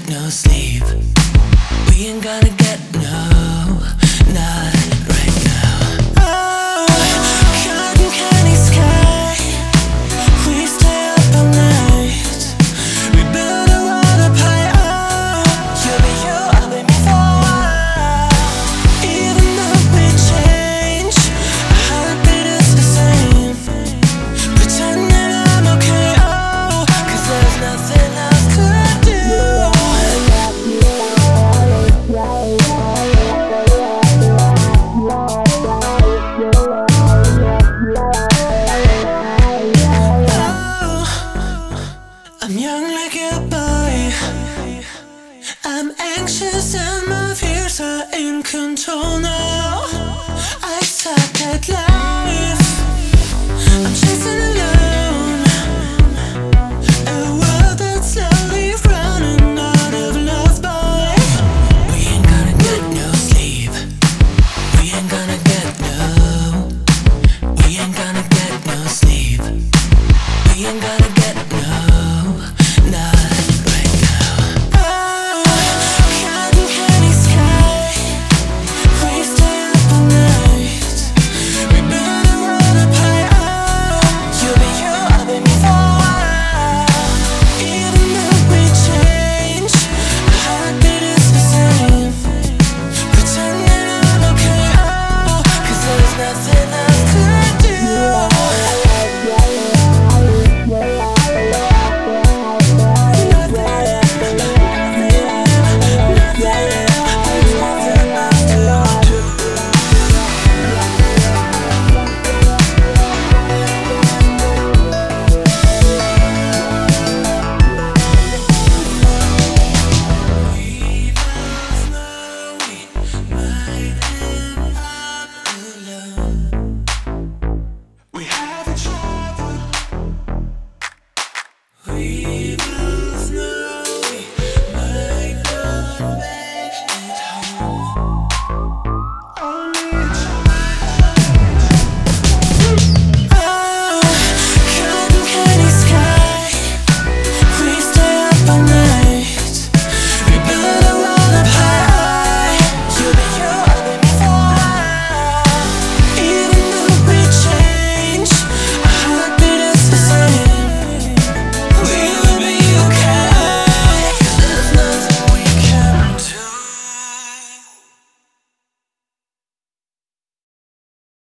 get no sleep. We ain't gonna get no, not right ashes and my fears are in control now. I suck at life.